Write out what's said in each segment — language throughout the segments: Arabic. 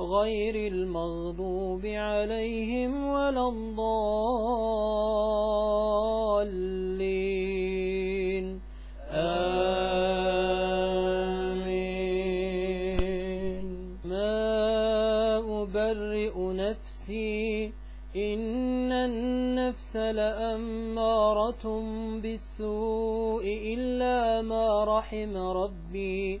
غير المغضوب عليهم ولا الضالين. آمين. ما أبرئ نفسي إن النفس لأمارة بالسوء إلا ما رحم ربي.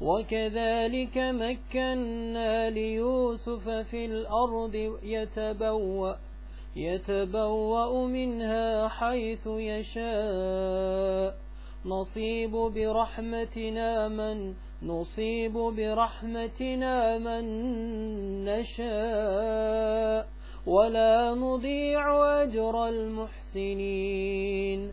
وكذلك مكنا ليوسف في الأرض يتبوأ يتبوأ منها حيث يشاء. نصيب برحمتنا من نصيب برحمتنا من نشاء. ولا نضيع أجر المحسنين.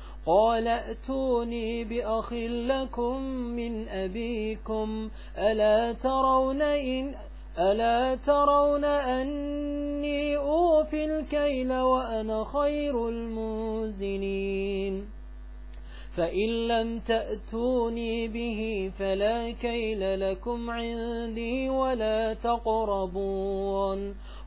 قال ائتوني بأخ لكم من أبيكم ألا ترون إن ألا ترون أني أوفي الكيل وأنا خير المنزلين. فإن لم تأتوني به فلا كيل لكم عندي ولا تقربون.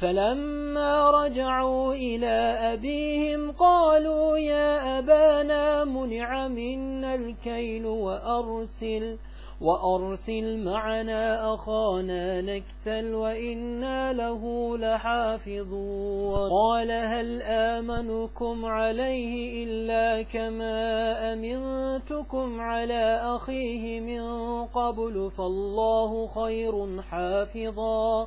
فلما رجعوا إلى أبيهم قالوا يا أبانا منع منا الكيل وأرسل وأرسل معنا أخانا نكتل وإنا له لحافظون. قال هل آمنكم عليه إلا كما أمنتكم على أخيه من قبل فالله خير حافظا.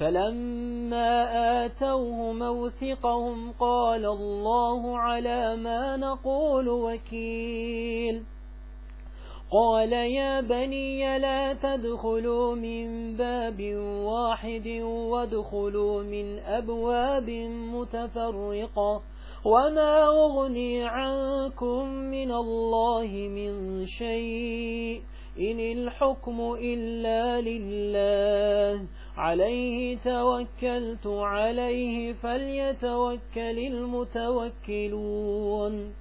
فلما آتوه موثقهم قال الله على ما نقول وكيل قال يا بني لا تدخلوا من باب واحد وادخلوا من أبواب متفرقة وما أغني عنكم من الله من شيء إن الحكم إلا لله. عليه توكلت عليه فليتوكل المتوكلون.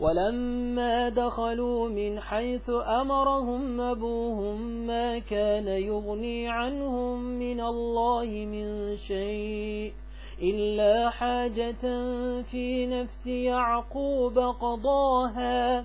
ولما دخلوا من حيث أمرهم أبوهم ما كان يغني عنهم من الله من شيء إلا حاجة في نفس يعقوب قضاها.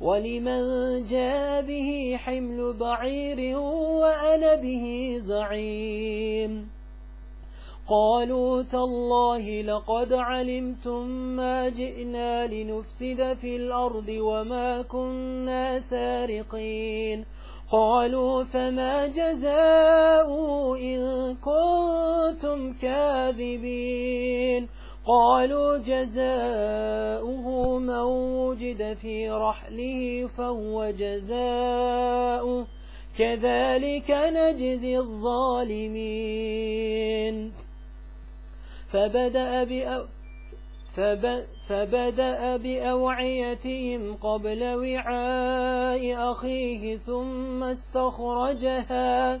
ولمن جاء به حمل بعير وأنا به زعيم قالوا تالله لقد علمتم ما جئنا لنفسد في الأرض وما كنا سارقين قالوا فما جزاء إن كنتم كاذبين قالوا جزاؤه من وجد في رحله فهو جزاؤه. كذلك نجزي الظالمين. فبدأ بأ فبدأ بأوعيتهم قبل وعاء أخيه ثم استخرجها.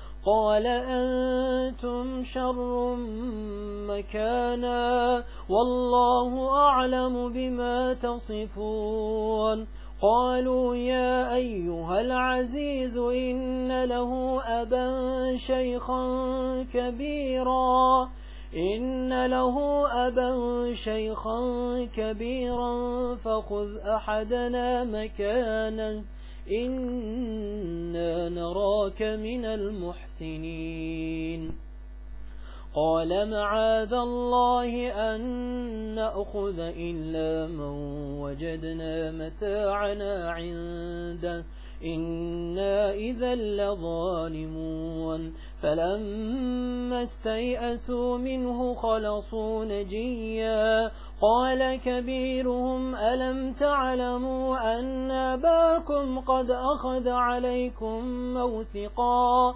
قال أنتم شر مكانا والله أعلم بما تصفون. قالوا يا أيها العزيز إن له أبا شيخا كبيرا. إن له أبا شيخا كبيرا فخذ أحدنا مكانا. إنا نراك من المحسنين. قال معاذ الله أن نأخذ إلا من وجدنا متاعنا عنده. إنا إذا لظالمون. فلما استيئسوا منه خلصوا نجيا. قال كبيرهم ألم تعلموا أن أباكم قد أخذ عليكم موثقا؟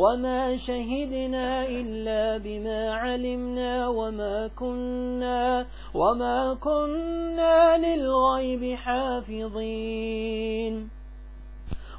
وما شهدنا إلا بما علمنا وما كنا وما كنا للغيب حافظين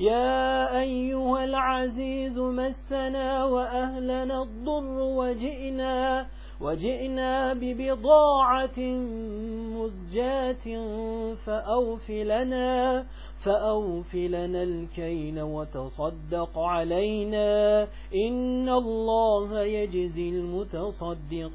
يا أيها العزيز مسنا وأهلنا الضر وجئنا وجئنا ببضاعة مزجاة فأوفلنا فأوفلنا الكين وتصدق علينا. إن الله يجزي المتصدقين.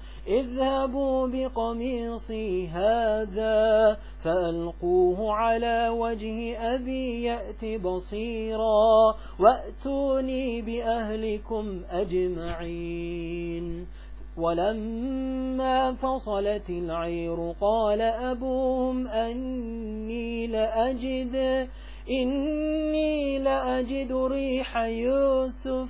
اذهبوا بقميصي هذا فألقوه على وجه أبي يأت بصيرا وأتوني بأهلكم أجمعين. ولما فصلت العير قال أبوهم أني لأجد إني لأجد ريح يوسف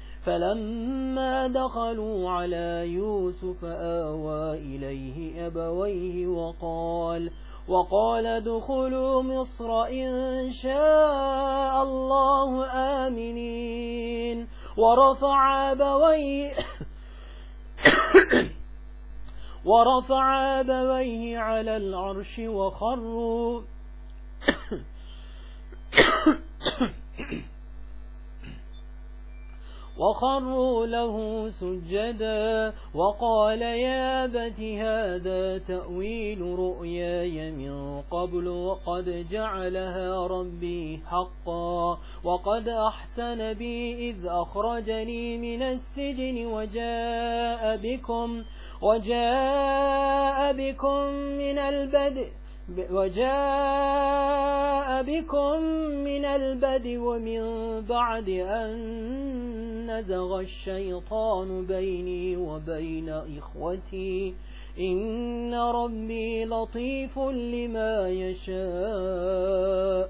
فلما دخلوا على يوسف آوى إليه أبويه وقال وقال ادخلوا مصر إن شاء الله آمنين. ورفع أبويه ورفع أبويه على العرش وخروا وخروا له سجدا وقال يا بت هذا تأويل رؤياي من قبل وقد جعلها ربي حقا وقد أحسن بي إذ أخرجني من السجن وجاء بكم وجاء بكم من البدء وجاء بكم من البدو من بعد أن نزغ الشيطان بيني وبين إخوتي. إن ربي لطيف لما يشاء.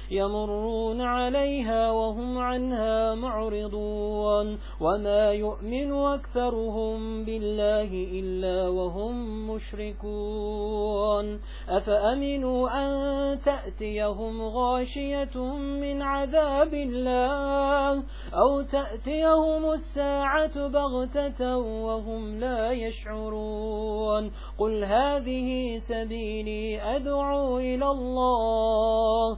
يمرون عليها وهم عنها معرضون وما يؤمن أكثرهم بالله إلا وهم مشركون أفأمنوا أن تأتيهم غاشية من عذاب الله أو تأتيهم الساعة بغتة وهم لا يشعرون قل هذه سبيلي أدعو إلى الله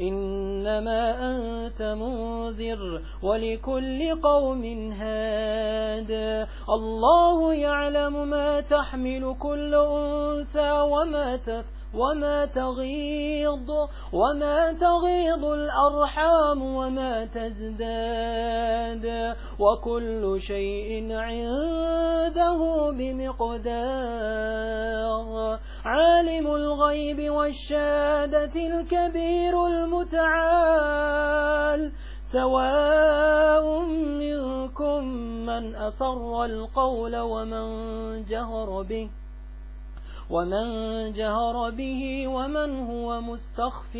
إنما أنت منذر ولكل قوم هاد. الله يعلم ما تحمل كل أنثى وما تفعل وما تغيض وما تغيض الأرحام وما تزداد وكل شيء عنده بمقدار. عالم الغيب والشادة الكبير المتعال. سواء منكم من أصر القول ومن جهر به. ومن جهر به ومن هو مستخف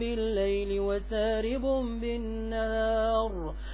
بالليل وسارب بالنار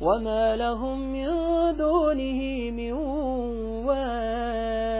وما لهم من دونه من وال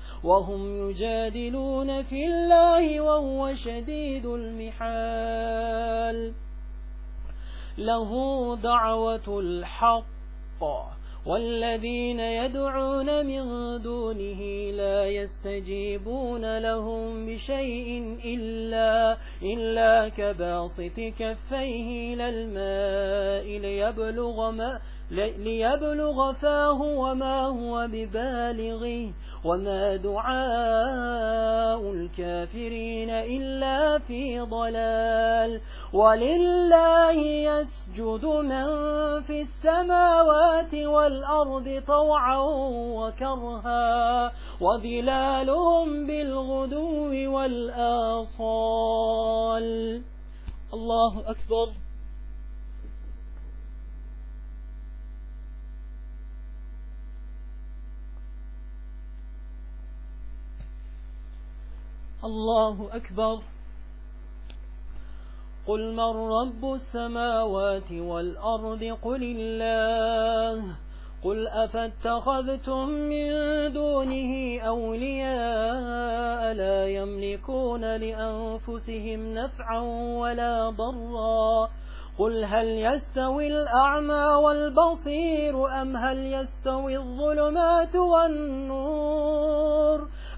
وهم يجادلون في الله وهو شديد المحال. له دعوة الحق والذين يدعون من دونه لا يستجيبون لهم بشيء إلا, إلا كباسط كفيه للماء ليبلغ, ما ليبلغ فاه وما هو ببالغه. وما دعاء الكافرين إلا في ضلال ولله يسجد من في السماوات والأرض طوعا وكرها وظلالهم بالغدو والآصال. الله أكبر. الله أكبر. قل من رب السماوات والأرض؟ قل الله. قل أفاتخذتم من دونه أولياء لا يملكون لأنفسهم نفعا ولا ضرا. قل هل يستوي الأعمى والبصير أم هل يستوي الظلمات والنور؟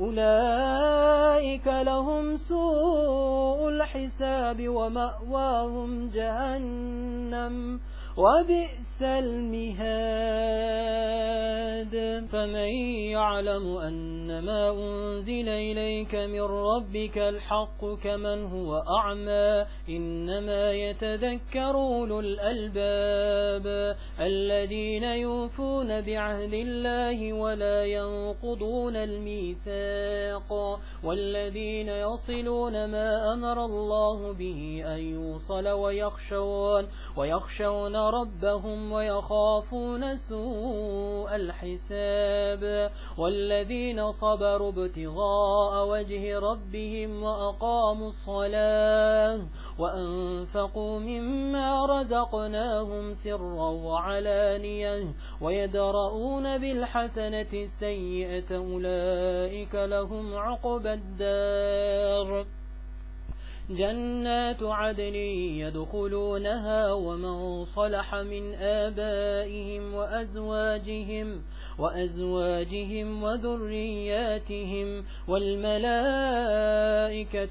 أولئك لهم سوء الحساب ومأواهم جهنم. وبئس المهاد. فمن يعلم أن ما أنزل إليك من ربك الحق كمن هو أعمى إنما يتذكر أولو الألباب الذين يوفون بعهد الله ولا ينقضون الميثاق والذين يصلون ما أمر الله به أن يوصل ويخشون ويخشون ربهم ويخافون سوء الحساب والذين صبروا ابتغاء وجه ربهم وأقاموا الصلاة وأنفقوا مما رزقناهم سرا وعلانيا ويدرؤون بالحسنة السيئة أولئك لهم عقب الدار جنات عدن يدخلونها ومن صلح من آبائهم وأزواجهم وأزواجهم وذرياتهم والملائكة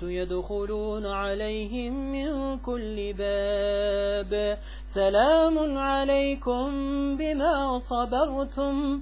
يدخلون عليهم من كل باب سلام عليكم بما صبرتم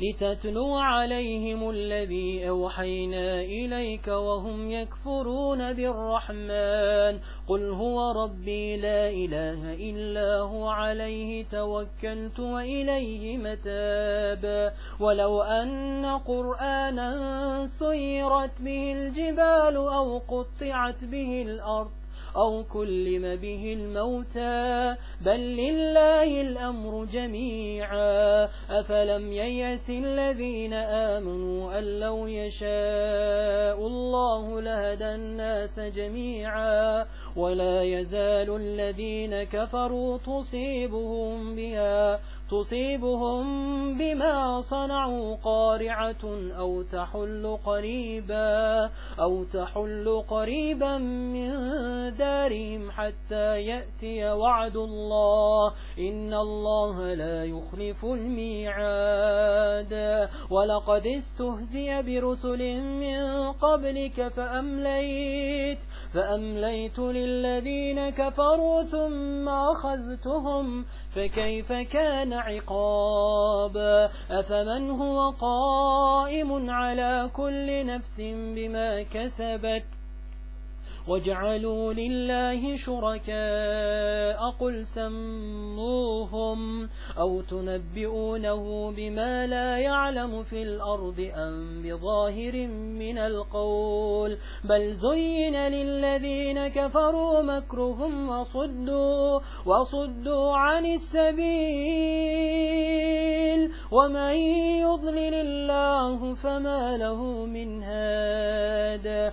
لتتلو عليهم الذي أوحينا إليك وهم يكفرون بالرحمن. قل هو ربي لا إله إلا هو عليه توكلت وإليه متاب. ولو أن قرآنا سيرت به الجبال أو قطعت به الأرض أو كلم به الموتى بل لله الأمر جميعا أفلم ييس الذين آمنوا أن لو يشاء الله لهدى الناس جميعا ولا يزال الذين كفروا تصيبهم بها تصيبهم بما صنعوا قارعة أو تحل قريبا أو تحل قريبا من دارهم حتى يأتي وعد الله. إن الله لا يخلف الميعاد. ولقد استهزي برسل من قبلك فأمليت فأمليت للذين كفروا ثم أخذتهم فكيف كان عقاب؟ أفمن هو قائم على كل نفس بما كسبت؟ وجعلوا لله شركاء قل سموهم أو تنبئونه بما لا يعلم في الأرض أم بظاهر من القول بل زين للذين كفروا مكرهم وصدوا, وصدوا عن السبيل ومن يضلل الله فما له من هاد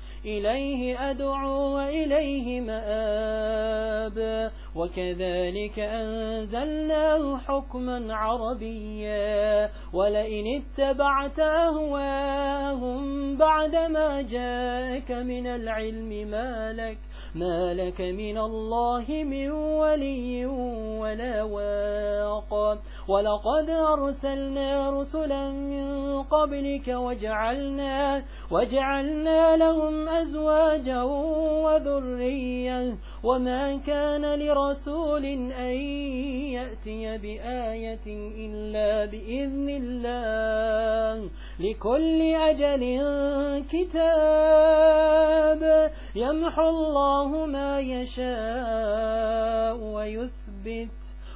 إليه أدعو وإليه مآب. وكذلك أنزلناه حكما عربيا. ولئن اتبعت أهواهم بعدما جاءك من العلم ما لك ما لك من الله من ولي ولا واق. ولقد أرسلنا رسلا من قبلك وجعلنا, وجعلنا لهم أزواجا وذريا وما كان لرسول أن يأتي بآية إلا بإذن الله لكل أجل كتاب يمحو الله ما يشاء ويثبت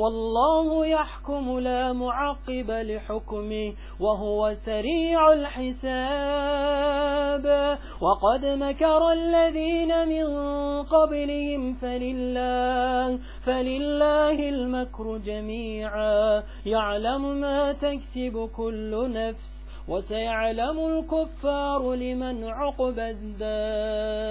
والله يحكم لا معقب لحكمه وهو سريع الحساب. وقد مكر الذين من قبلهم فلله, فلله المكر جميعا. يعلم ما تكسب كل نفس وسيعلم الكفار لمن عقب الدار.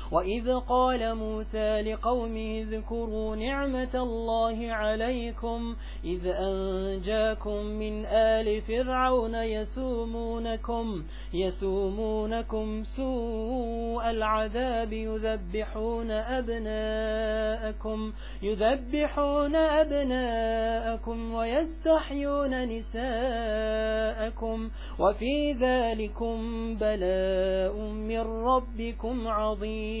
وإذ قال موسى لقومه اذكروا نعمة الله عليكم إذ أنجاكم من آل فرعون يسومونكم يسومونكم سوء العذاب يذبحون أبناءكم يذبحون أبناءكم ويستحيون نساءكم وفي ذلكم بلاء من ربكم عظيم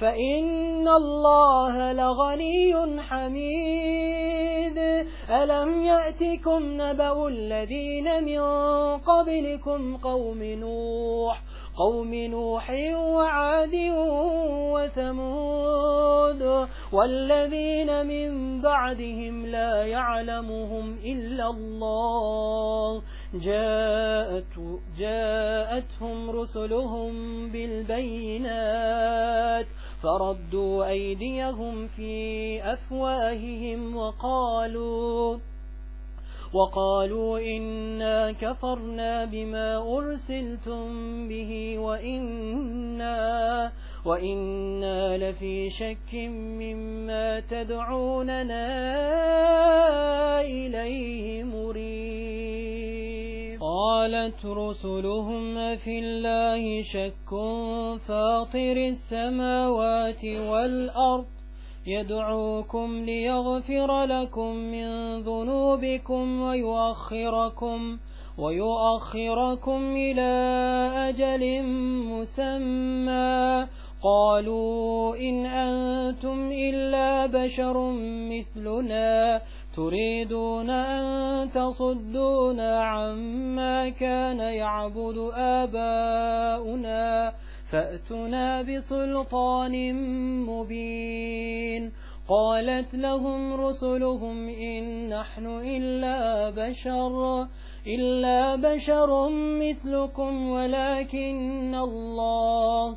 فإن الله لغني حميد ألم يأتكم نبأ الذين من قبلكم قوم نوح قوم نوح وعاد وثمود والذين من بعدهم لا يعلمهم إلا الله جاءت جاءتهم رسلهم بالبينات فردوا أيديهم في أفواههم وقالوا وقالوا إنا كفرنا بما أرسلتم به وإنا, وإنا لفي شك مما تدعوننا إليه مريب. قالت رسلهم في الله شك فاطر السماوات والأرض يدعوكم ليغفر لكم من ذنوبكم ويؤخركم ويؤخركم إلى أجل مسمى قالوا إن أنتم إلا بشر مثلنا تريدون أن تصدونا عما كان يعبد آباؤنا فأتنا بسلطان مبين. قالت لهم رسلهم إن نحن إلا بشر إلا بشر مثلكم ولكن الله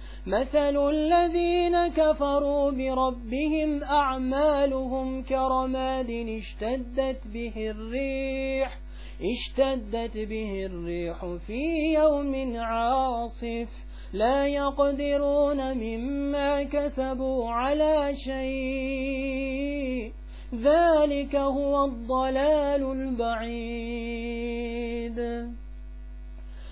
مثل الذين كفروا بربهم أعمالهم كرماد اشتدت به الريح اشتدت به الريح في يوم عاصف لا يقدرون مما كسبوا على شيء. ذلك هو الضلال البعيد.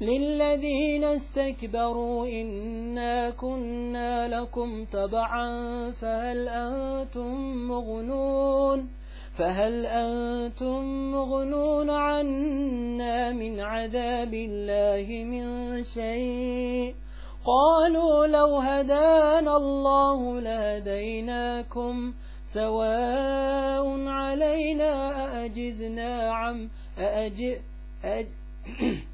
للذين استكبروا إنا كنا لكم تبعا فهل أنتم مغنون فهل أنتم مغنون عنا من عذاب الله من شيء قالوا لو هدانا الله لهديناكم سواء علينا أأجزنا عم أأج أج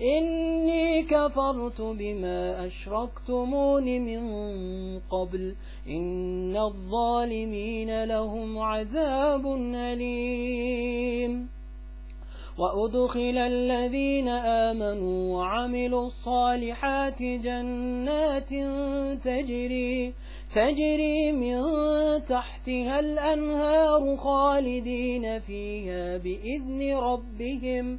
إني كفرت بما أشركتمون من قبل. إن الظالمين لهم عذاب أليم. وأدخل الذين آمنوا وعملوا الصالحات جنات تجري تجري من تحتها الأنهار خالدين فيها بإذن ربهم.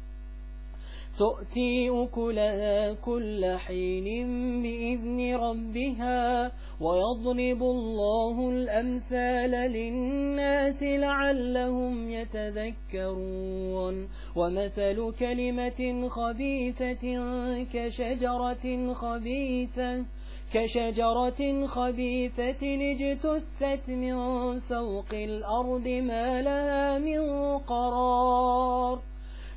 تؤتي أكلها كل حين بإذن ربها ويضرب الله الأمثال للناس لعلهم يتذكرون. ومثل كلمة خبيثة كشجرة خبيثة كشجرة خبيثة اجتثت من فوق الأرض ما لها من قرار.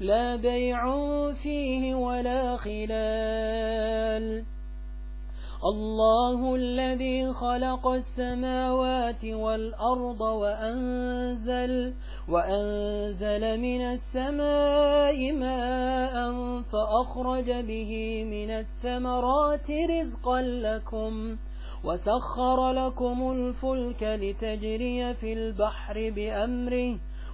لا بيع فيه ولا خلال. الله الذي خلق السماوات والأرض وأنزل وأنزل من السماء ماء فأخرج به من الثمرات رزقا لكم وسخر لكم الفلك لتجري في البحر بأمره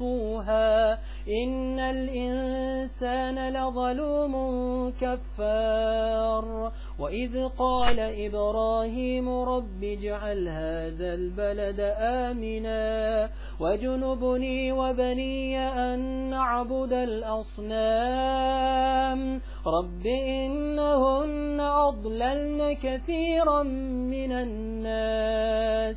تحصوها إن الإنسان لظلوم كفار وإذ قال إبراهيم رب اجعل هذا البلد آمنا وجنبني وبني أن نعبد الأصنام رب إنهن أضللن كثيرا من الناس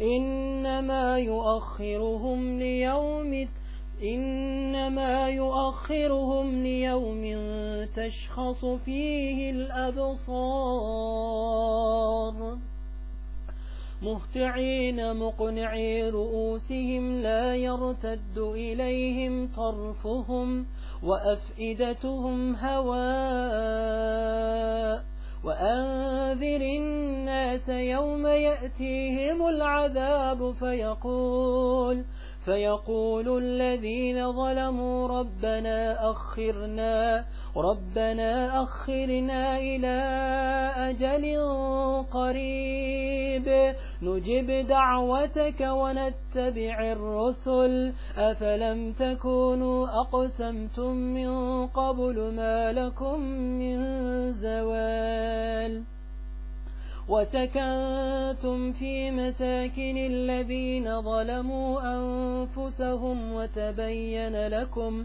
إنما يؤخرهم ليوم إنما يؤخرهم ليوم تشخص فيه الأبصار. مهتعين مقنعي رؤوسهم لا يرتد إليهم طرفهم وأفئدتهم هواء. وأنذر الناس يوم يأتيهم العذاب فيقول فيقول الذين ظلموا ربنا أخرنا ربنا أخرنا إلى أجل قريب. نجب دعوتك ونتبع الرسل. أفلم تكونوا أقسمتم من قبل ما لكم من زوال. وسكنتم في مساكن الذين ظلموا أنفسهم وتبين لكم